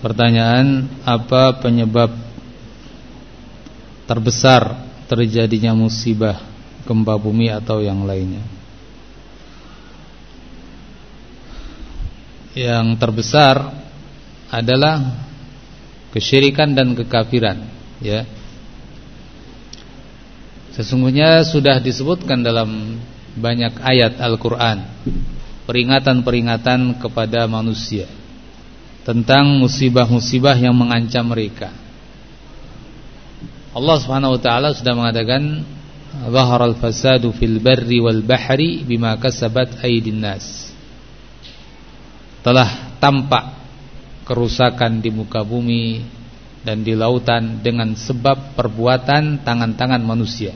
Pertanyaan Apa penyebab Terbesar Terjadinya musibah Gempa bumi atau yang lainnya? Yang terbesar Adalah Kesyirikan dan kekafiran Ya. Sesungguhnya sudah disebutkan dalam banyak ayat Al-Quran Peringatan-peringatan kepada manusia Tentang musibah-musibah yang mengancam mereka Allah subhanahu wa ta'ala sudah mengatakan Zahar al-fasadu fil barri wal bahri Bima kasabat aydin nas Telah tampak kerusakan di muka bumi dan di lautan dengan sebab perbuatan tangan-tangan manusia.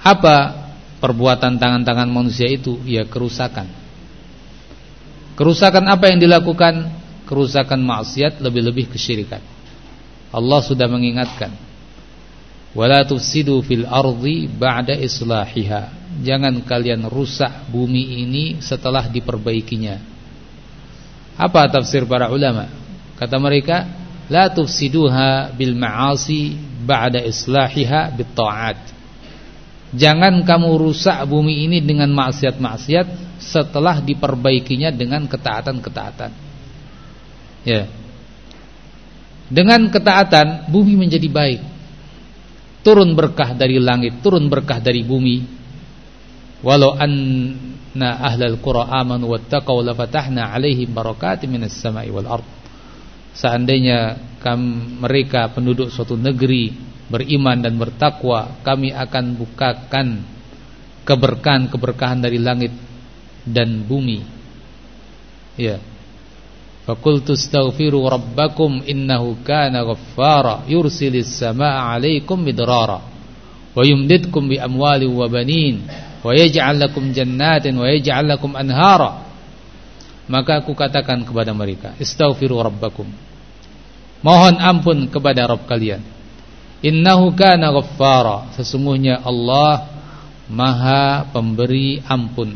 Apa perbuatan tangan-tangan manusia itu? Ya kerusakan. Kerusakan apa yang dilakukan? Kerusakan maksiat lebih-lebih kesyirikan. Allah sudah mengingatkan. Wala tufsidu fil ardi ba'da islahiha. Jangan kalian rusak bumi ini setelah diperbaikinya. Apa tafsir para ulama? Kata mereka, la tufsiduha bil ma'asi ba'da islahiha bit ta'at. Jangan kamu rusak bumi ini dengan maksiat-maksiat setelah diperbaikinya dengan ketaatan-ketaatan. Ya. Dengan ketaatan bumi menjadi baik. Turun berkah dari langit, turun berkah dari bumi. Walau anna ahlal qura amanu wattaqau lafatahna 'alaihim barakatin minas sama'i wal ardh Seandainya kami, mereka penduduk suatu negeri beriman dan bertakwa, kami akan bukakan keberkahan-keberkahan dari langit dan bumi. Ya. Fakultu astaghfiru rabbakum innahu kana ghaffara yursilis samaa'a 'alaikum midrara wa yumdidkum bi amwalin wa banin wa yaj'al lakum jannatin wa yaj'al lakum anhara maka aku katakan kepada mereka istaghfiru rabbakum mohon ampun kepada Rabb kalian innahu kana ghaffara. Sesungguhnya Allah maha pemberi ampun.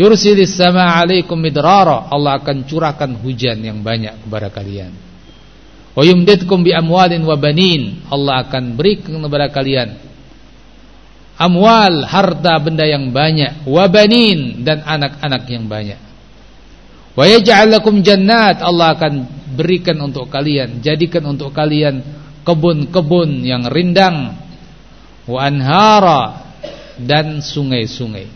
Yursilis sama alaikum midrara. Allah akan curahkan hujan yang banyak kepada kalian. Wa yumdidkum bi amwalin wa banin. Allah akan berikan kepada kalian amwal harta benda yang banyak wa banin dan anak-anak yang banyak. Wa yaj'al lakum jannat. Allah akan berikan untuk kalian, jadikan untuk kalian kebun-kebun yang rindang wa anhara dan sungai-sungai.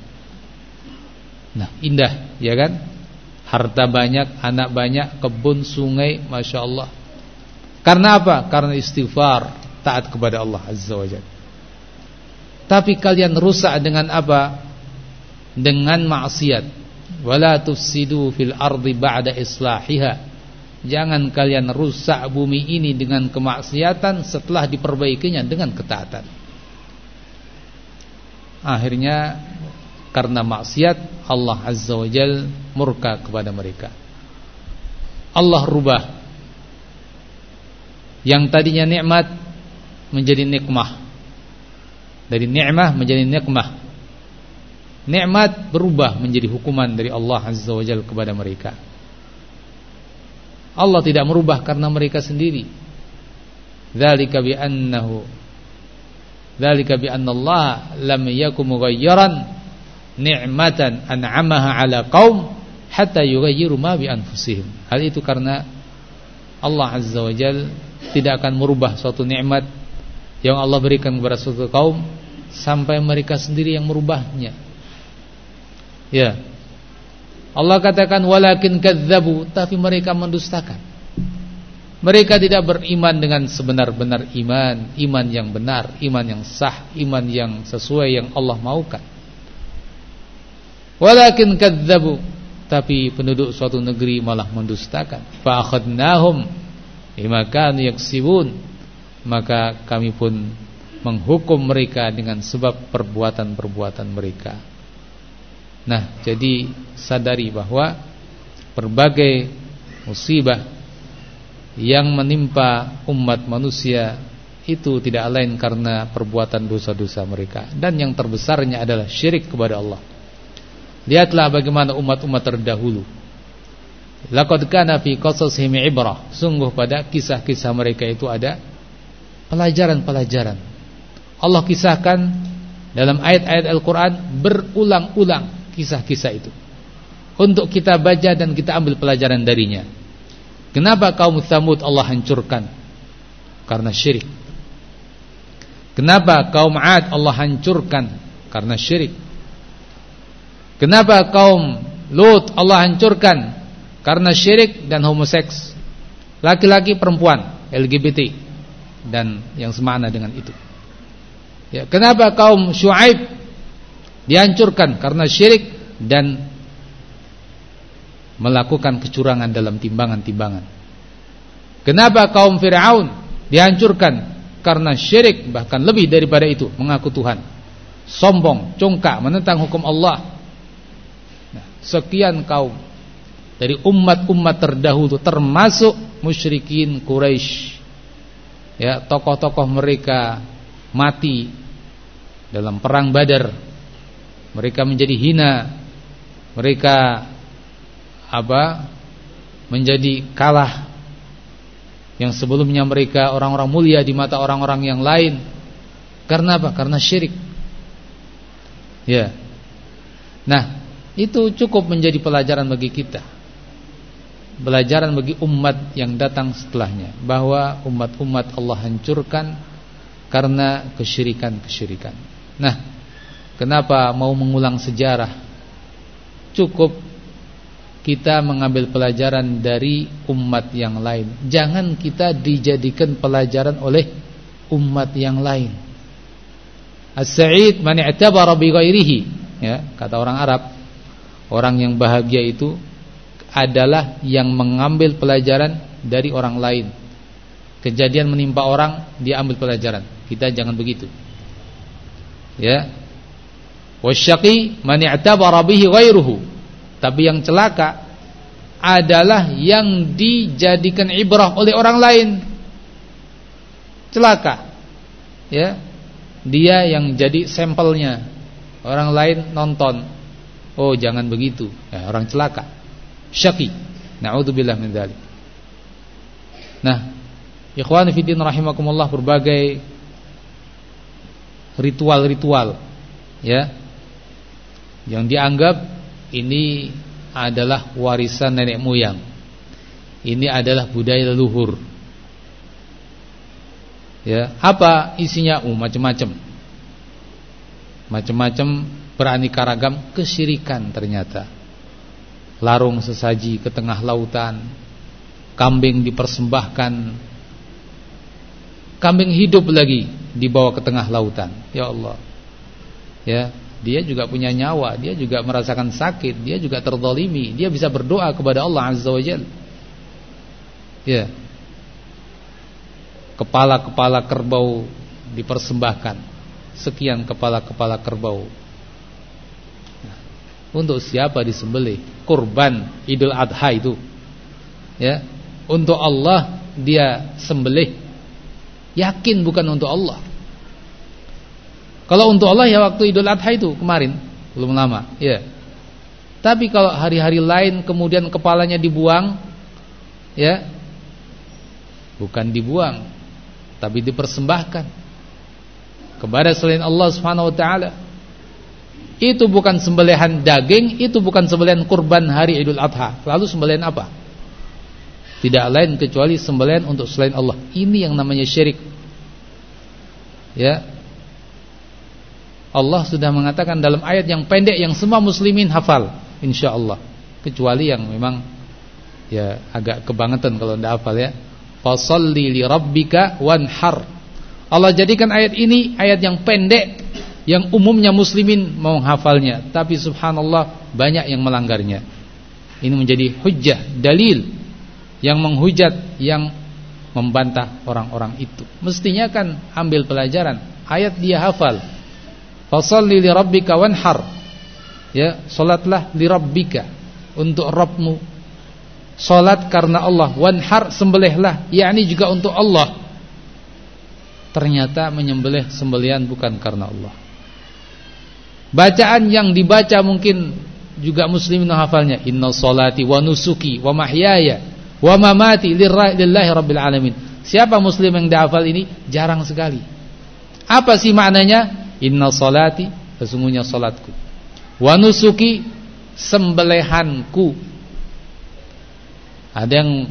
Nah, indah, ya kan? Harta banyak, anak banyak, kebun, sungai, Masya Allah Karena apa? Karena istighfar, taat kepada Allah Azza wa Jalla. Tapi kalian rusak dengan apa? Dengan maksiat wala tufsidu fil ardi ba'da islahiha jangan kalian rusak bumi ini dengan kemaksiatan setelah diperbaikinya dengan ketaatan. Akhirnya karena maksiat Allah azza wajal murka kepada mereka. Allah rubah yang tadinya nikmat menjadi nikmah. Dari nikmah menjadi nikmah. Nikmat berubah menjadi hukuman dari Allah Azza wa Jalla kepada mereka. Allah tidak merubah karena mereka sendiri. Dzalika bi annahu Dzalika bi anna Allah lam yakum mughayyiran ni'matan an'amaha 'ala qaum hatta yughayyiru ma bi anfusihim. Hal itu karena Allah Azza wa Jalla tidak akan merubah suatu nikmat yang Allah berikan kepada suatu kaum sampai mereka sendiri yang merubahnya. Ya. Allah katakan walakin kadzabu tapi mereka mendustakan. Mereka tidak beriman dengan sebenar-benar iman, iman yang benar, iman yang sah, iman yang sesuai yang Allah maukan. Walakin kadzabu tapi penduduk suatu negeri malah mendustakan. Fa akhadnahum bima yaksibun. Maka kami pun menghukum mereka dengan sebab perbuatan-perbuatan mereka. Nah, jadi sadari bahwa berbagai musibah yang menimpa umat manusia itu tidak lain karena perbuatan dosa-dosa mereka dan yang terbesarnya adalah syirik kepada Allah. Lihatlah bagaimana umat-umat terdahulu Laqad kana fi qasasihim ibrah. Sungguh pada kisah-kisah mereka itu ada pelajaran-pelajaran. Allah kisahkan dalam ayat-ayat Al-Qur'an berulang-ulang kisah-kisah itu. Untuk kita baca dan kita ambil pelajaran darinya. Kenapa kaum Tsamud Allah hancurkan? Karena syirik. Kenapa kaum 'Ad Allah hancurkan? Karena syirik. Kenapa kaum Lut Allah hancurkan karena syirik dan homoseks. Laki-laki perempuan LGBT dan yang semana dengan itu. Ya, kenapa kaum Syuaib dihancurkan karena syirik dan melakukan kecurangan dalam timbangan-timbangan. Kenapa kaum Firaun dihancurkan karena syirik bahkan lebih daripada itu mengaku Tuhan. Sombong, congkak menentang hukum Allah sekian kaum dari umat-umat terdahulu termasuk musyrikin Quraisy. Ya, tokoh-tokoh mereka mati dalam perang Badar. Mereka menjadi hina. Mereka apa? menjadi kalah. Yang sebelumnya mereka orang-orang mulia di mata orang-orang yang lain. Karena apa? Karena syirik. Ya. Nah, itu cukup menjadi pelajaran bagi kita Pelajaran bagi umat yang datang setelahnya Bahwa umat-umat Allah hancurkan Karena kesyirikan-kesyirikan Nah Kenapa mau mengulang sejarah Cukup Kita mengambil pelajaran dari umat yang lain Jangan kita dijadikan pelajaran oleh Umat yang lain As-sa'id man i'tabara bi ghairihi ya kata orang Arab Orang yang bahagia itu adalah yang mengambil pelajaran dari orang lain. Kejadian menimpa orang, dia ambil pelajaran. Kita jangan begitu. Ya. Wasyaqi man i'tabara bihi. Tapi yang celaka adalah yang dijadikan ibrah oleh orang lain. Celaka. Ya. Dia yang jadi sampelnya. Orang lain nonton Oh jangan begitu ya, Orang celaka Syaki Na'udzubillah min dhalik Nah Ikhwan Fidin rahimakumullah Berbagai Ritual-ritual Ya Yang dianggap Ini adalah warisan nenek moyang Ini adalah budaya leluhur Ya, apa isinya? Oh, macam-macam. Macam-macam beraneka ragam kesyirikan ternyata. Larung sesaji ke tengah lautan, kambing dipersembahkan, kambing hidup lagi dibawa ke tengah lautan. Ya Allah. Ya, dia juga punya nyawa, dia juga merasakan sakit, dia juga terzalimi, dia bisa berdoa kepada Allah Azza wa Jalla. Ya. Kepala-kepala kerbau dipersembahkan. Sekian kepala-kepala kerbau untuk siapa disembelih? Kurban Idul Adha itu. Ya. Untuk Allah dia sembelih. Yakin bukan untuk Allah. Kalau untuk Allah ya waktu Idul Adha itu kemarin, belum lama, ya. Tapi kalau hari-hari lain kemudian kepalanya dibuang, ya. Bukan dibuang, tapi dipersembahkan kepada selain Allah Subhanahu wa taala itu bukan sembelihan daging, itu bukan sembelihan kurban hari Idul Adha. Lalu sembelihan apa? Tidak lain kecuali sembelihan untuk selain Allah. Ini yang namanya syirik. Ya. Allah sudah mengatakan dalam ayat yang pendek yang semua muslimin hafal, insyaallah. Kecuali yang memang ya agak kebangetan kalau tidak hafal ya. Fasalli li rabbika wanhar. Allah jadikan ayat ini ayat yang pendek yang umumnya muslimin mau hafalnya tapi subhanallah banyak yang melanggarnya ini menjadi hujjah dalil yang menghujat yang membantah orang-orang itu mestinya kan ambil pelajaran ayat dia hafal fasalli li rabbika wanhar. Ya salatlah li rabbika untuk Rabbmu. Salat karena Allah. Wanhar sembelihlah. Yakni juga untuk Allah. Ternyata menyembelih sembelihan bukan karena Allah. Bacaan yang dibaca mungkin juga muslimin hafalnya. Inna salati wa nusuki wa mahyaya wa mamati lillahi rabbil alamin. Siapa muslim yang dihafal ini? Jarang sekali. Apa sih maknanya inna salati sesungguhnya salatku. Wa nusuki sembelihanku. Ada yang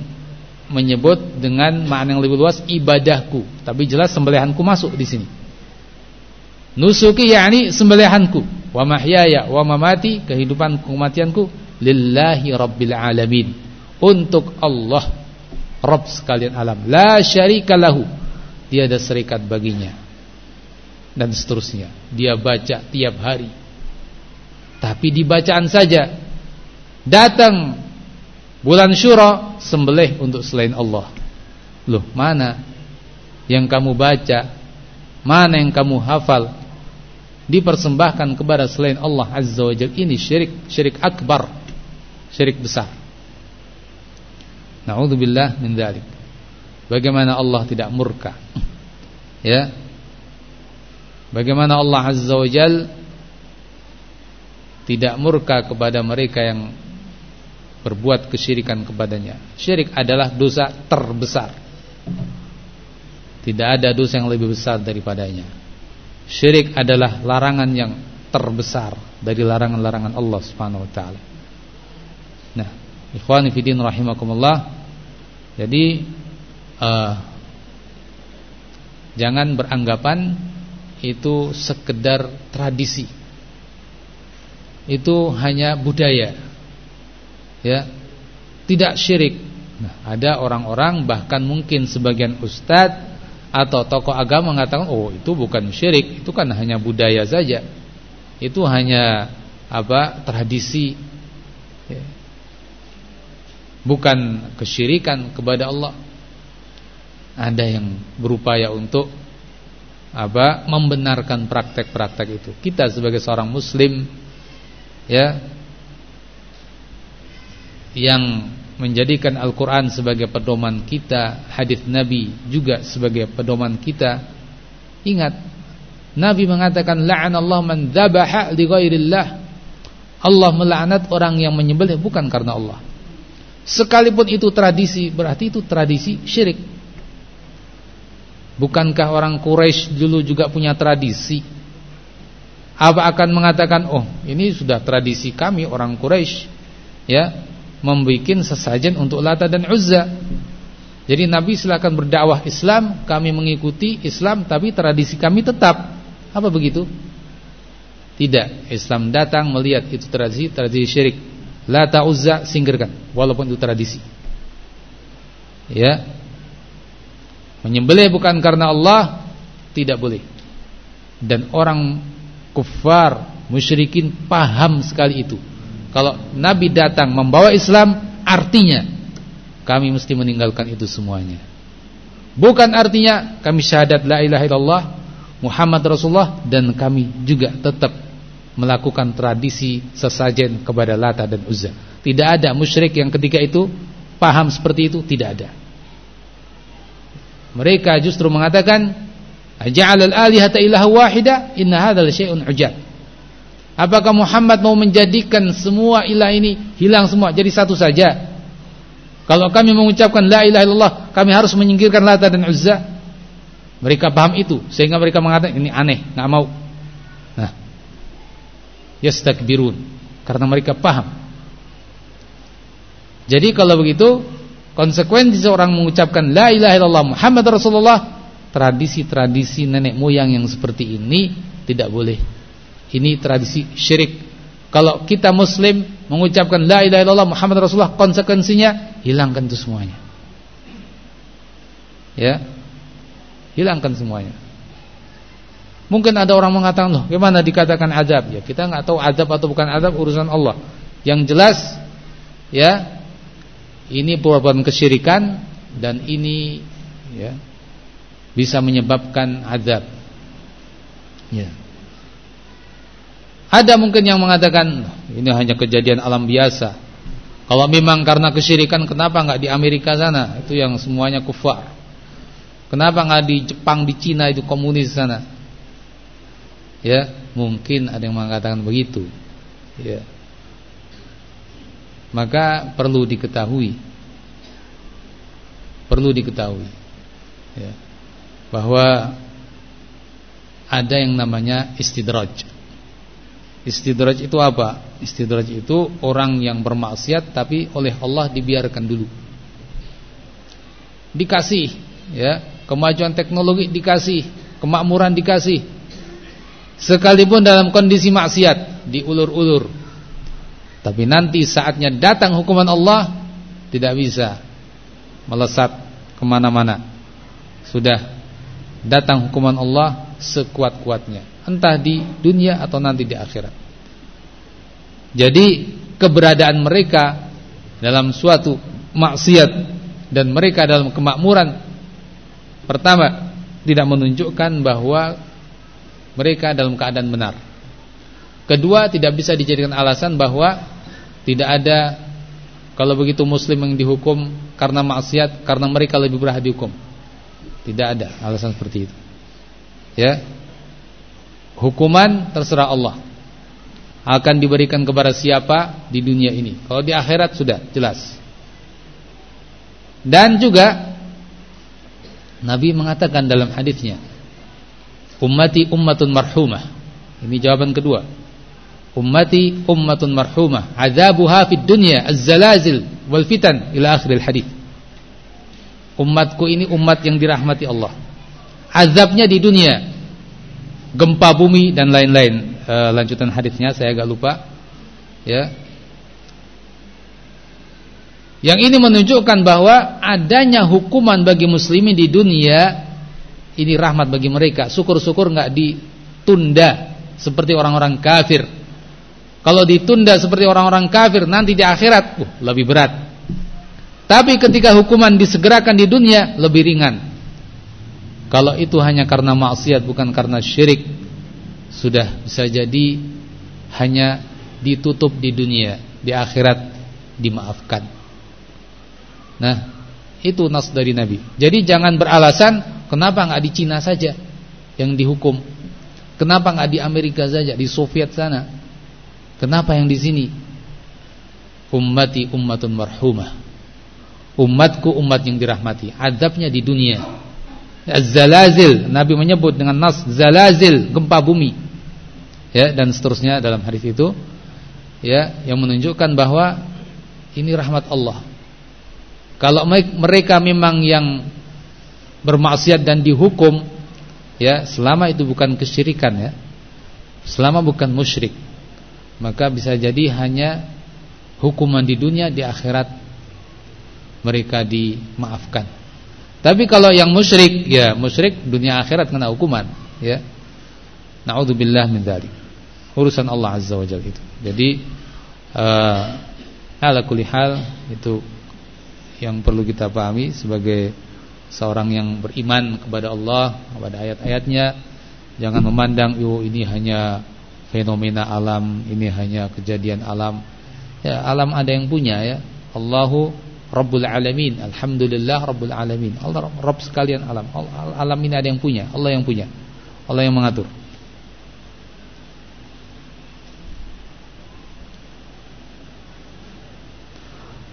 menyebut dengan makna yang lebih luas ibadahku. Tapi jelas sembelihanku masuk di sini. Nusuki yakni sembelihanku. Wa mahyaya wa mamati kehidupanku kematianku lillahi rabbil alamin. Untuk Allah Rabb sekalian alam. La syarika lahu. Tiada serikat baginya dan seterusnya. Dia baca tiap hari. Tapi dibacaan saja. Datang bulan syura sembelih untuk selain Allah. Loh mana yang kamu baca? Mana yang kamu hafal? Dipersembahkan kepada selain Allah Azza wa ini syirik syirik akbar. Syirik besar. Na'udzubillah min dzalik bagaimana Allah tidak murka? Ya bagaimana Allah Azza wa Jalla tidak murka kepada mereka yang berbuat kesyirikan kepadanya syirik adalah dosa terbesar tidak ada dosa yang lebih besar daripadanya Syirik adalah larangan yang terbesar dari larangan-larangan Allah Subhanahu wa taala. Nah, ikhwani fillah rahimakumullah. Jadi uh, jangan beranggapan itu sekedar tradisi. Itu hanya budaya. Ya. Tidak syirik. Nah, ada orang-orang bahkan mungkin sebagian ustadz atau tokoh agama mengatakan oh itu bukan syirik, itu kan hanya budaya saja. Itu hanya apa? tradisi. Ya. Bukan kesyirikan kepada Allah. Ada yang berupaya untuk apa? membenarkan praktek-praktek itu. Kita sebagai seorang muslim ya yang menjadikan Al-Quran sebagai pedoman kita Hadis Nabi juga sebagai pedoman kita Ingat Nabi mengatakan La'anallah man dhabaha li ghairillah Allah melaknat orang yang menyembelih bukan karena Allah Sekalipun itu tradisi Berarti itu tradisi syirik Bukankah orang Quraisy dulu juga punya tradisi Apa akan mengatakan Oh ini sudah tradisi kami orang Quraisy Ya membuat sesajen untuk Lata dan Uzza. Jadi Nabi silakan berdakwah Islam, kami mengikuti Islam tapi tradisi kami tetap. Apa begitu? Tidak, Islam datang melihat itu tradisi, tradisi syirik. Lata Uzza singkirkan walaupun itu tradisi. Ya. Menyembelih bukan karena Allah tidak boleh. Dan orang kufar, musyrikin paham sekali itu. Kalau Nabi datang membawa Islam Artinya Kami mesti meninggalkan itu semuanya Bukan artinya Kami syahadat la ilaha illallah Muhammad Rasulullah Dan kami juga tetap Melakukan tradisi sesajen Kepada Lata dan Uzza Tidak ada musyrik yang ketika itu Paham seperti itu, tidak ada Mereka justru mengatakan Ja'alal alihata ilaha wahida Inna hadal syai'un ujad Apakah Muhammad mau menjadikan semua ilah ini hilang semua jadi satu saja? Kalau kami mengucapkan la ilaha illallah, kami harus menyingkirkan Lata dan Uzza. Mereka paham itu sehingga mereka mengatakan ini aneh, nggak mau. Nah, yastakbirun karena mereka paham. Jadi kalau begitu konsekuensi seorang mengucapkan la ilaha illallah Muhammad Rasulullah, tradisi-tradisi nenek moyang yang seperti ini tidak boleh ini tradisi syirik. Kalau kita muslim mengucapkan la ilaha illallah Muhammad Rasulullah konsekuensinya hilangkan itu semuanya. Ya. Hilangkan semuanya. Mungkin ada orang mengatakan loh, gimana dikatakan azab? Ya, kita nggak tahu azab atau bukan azab urusan Allah. Yang jelas ya ini perbuatan kesyirikan dan ini ya bisa menyebabkan azab. Ya. Ada mungkin yang mengatakan ini hanya kejadian alam biasa. Kalau memang karena kesyirikan kenapa nggak di Amerika sana? Itu yang semuanya kufar. Kenapa nggak di Jepang, di Cina itu komunis sana? Ya, mungkin ada yang mengatakan begitu. Ya. Maka perlu diketahui. Perlu diketahui. Ya, bahwa ada yang namanya istidraj. Istidraj itu apa? Istidraj itu orang yang bermaksiat tapi oleh Allah dibiarkan dulu. Dikasih ya. Kemajuan teknologi dikasih kemakmuran dikasih. Sekalipun dalam kondisi maksiat diulur-ulur tapi nanti saatnya datang hukuman Allah Tidak bisa Melesat ke mana-mana. Sudah datang hukuman Allah Sekuat-kuatnya. Entah di dunia atau nanti di akhirat. Jadi keberadaan mereka Dalam suatu maksiat Dan mereka dalam kemakmuran Pertama Tidak menunjukkan bahwa Mereka dalam keadaan benar. Kedua tidak bisa dijadikan alasan bahwa tidak ada kalau begitu muslim yang dihukum karena maksiat karena mereka lebih berhak dihukum. Tidak ada alasan seperti itu. Ya. Hukuman terserah Allah. Akan diberikan kepada siapa di dunia ini. Kalau di akhirat sudah jelas. Dan juga Nabi mengatakan dalam hadisnya, ummati ummatun marhumah. Ini jawaban kedua ummati ummatun marhumah. Azabuha fid dunya az-zalazil wal fitan ila akhiril hadis umatku ini umat yang dirahmati Allah. Azabnya di dunia. Gempa bumi dan lain-lain. E, lanjutan hadisnya saya agak lupa. Ya. Yang ini menunjukkan bahwa adanya hukuman bagi muslimin di dunia ini rahmat bagi mereka. Syukur-syukur enggak ditunda seperti orang-orang kafir kalau ditunda seperti orang-orang kafir nanti di akhirat uh, lebih berat. Tapi ketika hukuman disegerakan di dunia lebih ringan. Kalau itu hanya karena maksiat bukan karena syirik sudah bisa jadi hanya ditutup di dunia, di akhirat dimaafkan. Nah, itu nas dari Nabi. Jadi jangan beralasan kenapa enggak di Cina saja yang dihukum. Kenapa enggak di Amerika saja, di Soviet sana? Kenapa yang di sini? Ummati ummatun marhumah. Umatku umat yang dirahmati. Azabnya di dunia. Az-zalazil, Nabi menyebut dengan nas zalazil, gempa bumi. Ya, dan seterusnya dalam hadis itu ya, yang menunjukkan bahwa ini rahmat Allah. Kalau mereka memang yang bermaksiat dan dihukum ya, selama itu bukan kesyirikan ya. Selama bukan musyrik maka bisa jadi hanya hukuman di dunia di akhirat mereka dimaafkan. Tapi kalau yang musyrik ya musyrik dunia akhirat kena hukuman ya. Nauzubillah min dzalik. Urusan Allah Azza wa Jalla itu. Jadi uh, ala kulli hal itu yang perlu kita pahami sebagai seorang yang beriman kepada Allah, kepada ayat-ayatnya, jangan memandang yo ini hanya fenomena alam ini hanya kejadian alam. Ya, alam ada yang punya ya. Allahu Rabbul Alamin. Alhamdulillah Rabbul Alamin. Allah Rabb sekalian alam. Alam ini ada yang punya, Allah yang punya. Allah yang mengatur.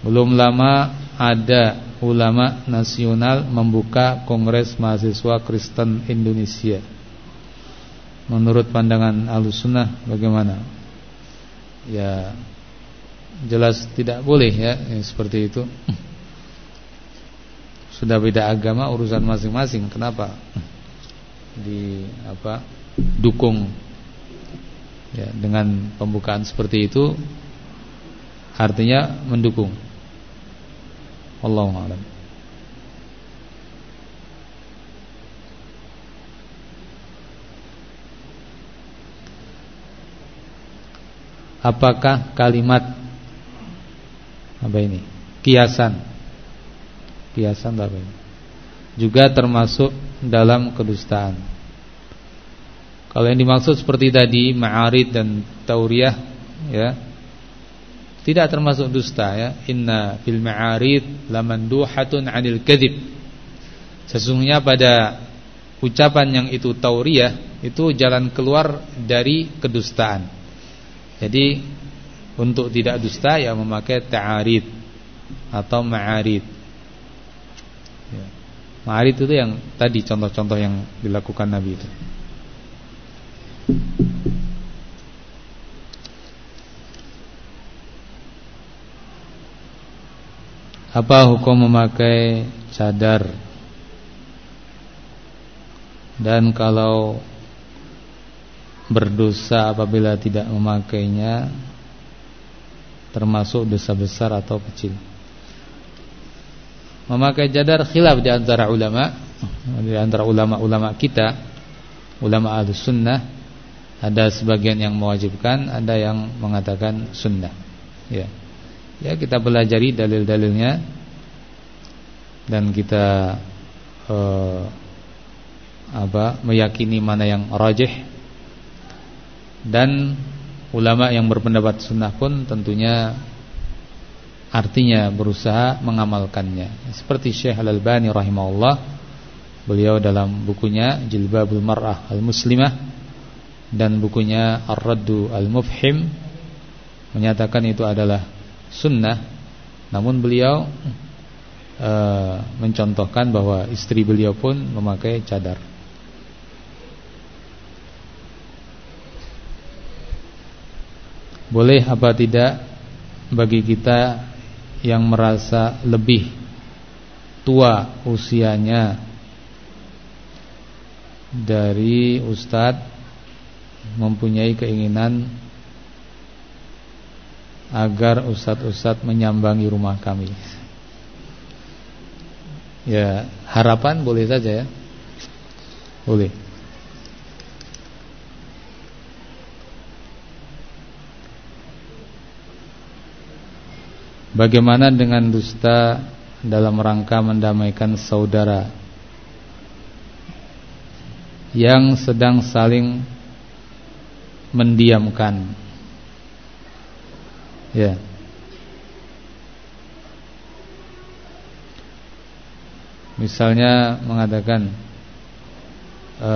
Belum lama ada ulama nasional membuka Kongres Mahasiswa Kristen Indonesia menurut pandangan Ahlussunnah bagaimana? Ya jelas tidak boleh ya, seperti itu. Sudah beda agama urusan masing-masing. Kenapa? Di apa? dukung ya dengan pembukaan seperti itu artinya mendukung. Allahu. Apakah kalimat apa ini? Kiasan. Kiasan apa ini? Juga termasuk dalam kedustaan. Kalau yang dimaksud seperti tadi ma'arid dan tauriyah ya. Tidak termasuk dusta ya. Inna fil ma'arid lamanduhatun 'anil kadzib. Sesungguhnya pada ucapan yang itu tauriyah itu jalan keluar dari kedustaan. Jadi untuk tidak dusta ya memakai ta'arid atau ma'arid. Ya. Ma'arid itu yang tadi contoh-contoh yang dilakukan Nabi itu. Apa hukum memakai cadar Dan kalau Berdosa apabila tidak memakainya Termasuk dosa besar atau kecil. Memakai cadar khilaf di antara ulama Di antara ulama-ulama kita Ulama al-sunnah Ada sebagian yang mewajibkan Ada yang mengatakan sunnah. Ya. Ya kita pelajari dalil-dalilnya dan kita uh, apa meyakini mana yang rajih dan ulama yang berpendapat sunnah pun tentunya artinya berusaha mengamalkannya. Seperti Syekh Al-Albani rahimahullah beliau dalam bukunya Jilbabul Mar'ah Al-Muslimah dan bukunya Ar-Raddu Al-Mufhim menyatakan itu adalah sunnah. Namun beliau e, mencontohkan bahwa istri beliau pun memakai cadar boleh apa tidak bagi kita yang merasa lebih tua usianya dari ustadz mempunyai keinginan agar ustadz-ustadz menyambangi rumah kami. Ya, harapan boleh saja ya. Boleh. Bagaimana dengan dusta dalam rangka mendamaikan saudara yang sedang saling mendiamkan Ya. Misalnya mengatakan e,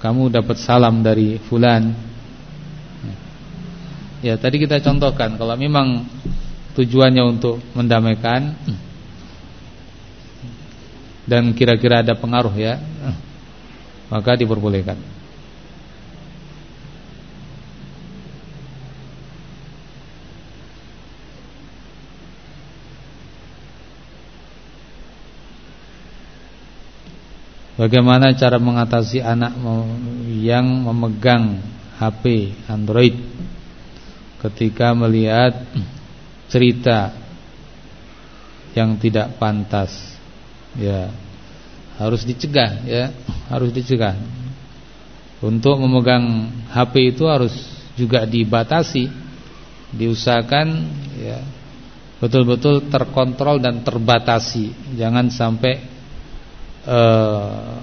kamu dapat salam dari fulan. Ya, tadi kita contohkan kalau memang tujuannya untuk mendamaikan dan kira-kira ada pengaruh ya, maka diperbolehkan. Bagaimana cara mengatasi anak yang memegang HP Android ketika melihat cerita yang tidak pantas? Ya, harus dicegah ya, harus dicegah. Untuk memegang HP itu harus juga dibatasi, diusahakan ya betul-betul terkontrol dan terbatasi. Jangan sampai eh,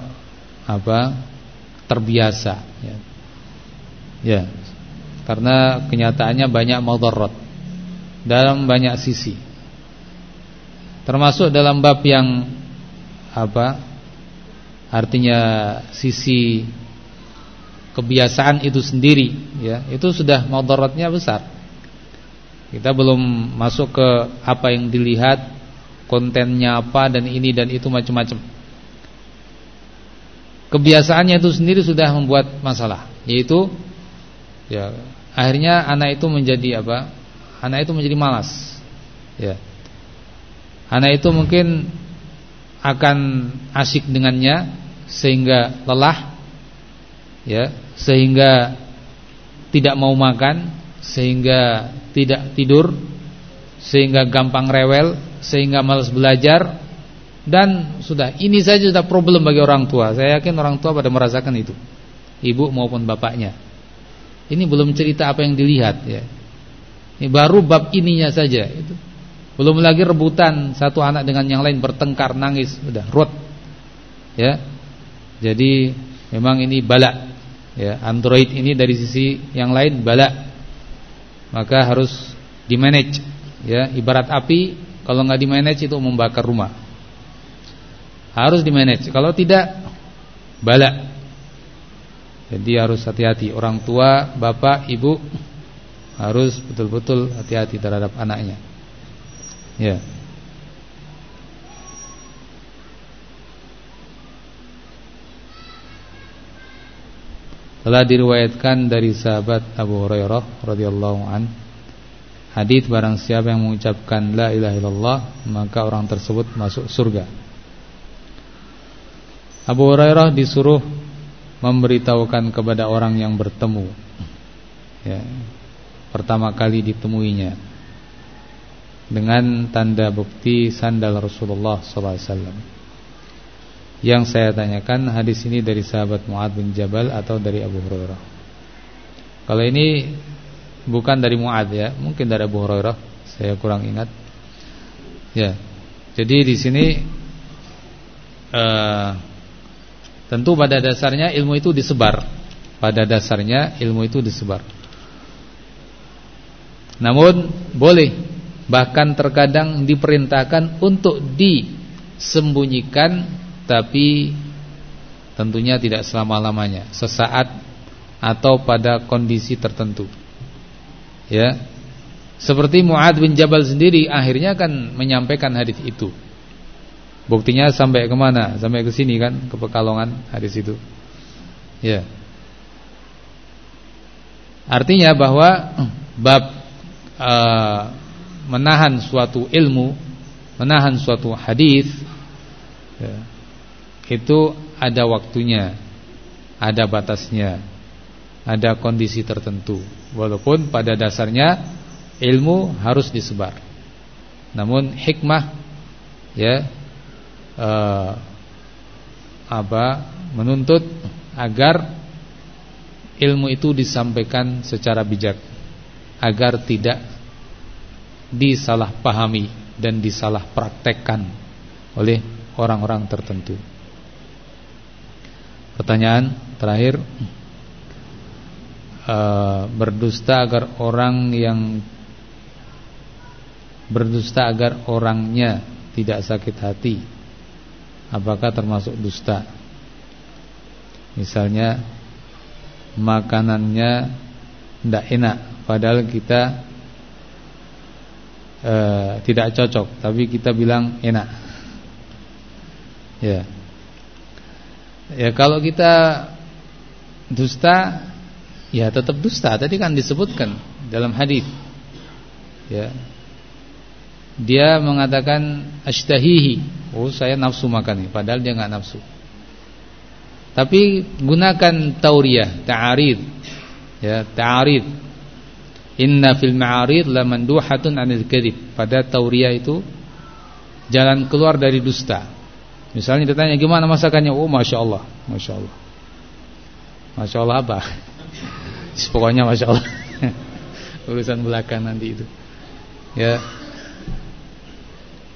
apa terbiasa ya. ya karena kenyataannya banyak madarat dalam banyak sisi. Termasuk dalam bab yang apa artinya sisi kebiasaan itu sendiri ya. Itu sudah madaratnya besar. Kita belum masuk ke apa yang dilihat kontennya apa dan ini dan itu macam-macam. Kebiasaannya itu sendiri sudah membuat masalah yaitu ya akhirnya anak itu menjadi apa anak itu menjadi malas ya anak itu mungkin akan asik dengannya sehingga lelah ya sehingga tidak mau makan sehingga tidak tidur sehingga gampang rewel sehingga malas belajar dan sudah ini saja sudah problem bagi orang tua. Saya yakin orang tua pada merasakan itu. Ibu maupun bapaknya. Ini belum cerita apa yang dilihat ya. Ini baru bab ininya saja itu. Belum lagi rebutan satu anak dengan yang lain bertengkar nangis, sudah rot. Ya. Jadi memang ini bala. Ya, Android ini dari sisi yang lain bala. Maka harus di-manage ya, ibarat api kalau nggak di-manage itu membakar rumah harus dimanage. Kalau tidak bala. Jadi harus hati-hati orang tua, bapak, ibu harus betul-betul hati-hati terhadap anaknya. Ya. Telah diriwayatkan dari sahabat Abu Hurairah radhiyallahu an hadis barang siapa yang mengucapkan la ilaha illallah maka orang tersebut masuk surga. Abu Hurairah disuruh memberitahukan kepada orang yang bertemu ya, pertama kali ditemuinya dengan tanda bukti sandal Rasulullah SAW. Yang saya tanyakan hadis ini dari sahabat Muad bin Jabal atau dari Abu Hurairah. Kalau ini bukan dari Muad ya, mungkin dari Abu Hurairah, saya kurang ingat. Ya. Jadi di sini uh, tentu pada dasarnya ilmu itu disebar. Pada dasarnya ilmu itu disebar. Namun boleh bahkan terkadang diperintahkan untuk disembunyikan tapi tentunya tidak selama-lamanya, sesaat atau pada kondisi tertentu. Ya. Seperti Muad bin Jabal sendiri akhirnya kan menyampaikan hadis itu. Buktinya sampai ke mana? Sampai ke sini kan, ke Pekalongan hadis itu. Ya. Artinya bahwa bab uh, menahan suatu ilmu, menahan suatu hadis ya, itu ada waktunya, ada batasnya, ada kondisi tertentu. Walaupun pada dasarnya ilmu harus disebar. Namun hikmah ya eh, apa menuntut agar ilmu itu disampaikan secara bijak agar tidak disalahpahami dan disalahpraktekkan oleh orang-orang tertentu. Pertanyaan terakhir uh, Berdusta agar orang yang Berdusta agar orangnya Tidak sakit hati Apakah termasuk dusta Misalnya Makanannya Tidak enak Padahal kita uh, Tidak cocok Tapi kita bilang enak Ya Ya kalau kita dusta ya tetap dusta. Tadi kan disebutkan dalam hadis. Ya. Dia mengatakan ashtahihi. Oh, saya nafsu makan ini padahal dia enggak nafsu. Tapi gunakan tauriyah, ta'arid. Ya, ta'arid. Inna fil ma'arid la manduhatun 'anil kadzib. Pada tauriyah itu jalan keluar dari dusta. Misalnya ditanya gimana masakannya? Oh, masya Allah, masya Allah, masya Allah apa? Pokoknya masya Allah. Urusan belakang nanti itu. Ya,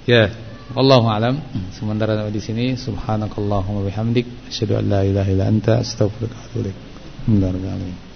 ya. Wallahu alam. Sementara di sini subhanakallahumma bihamdik asyhadu an la ilaha illa anta atubu ilaik.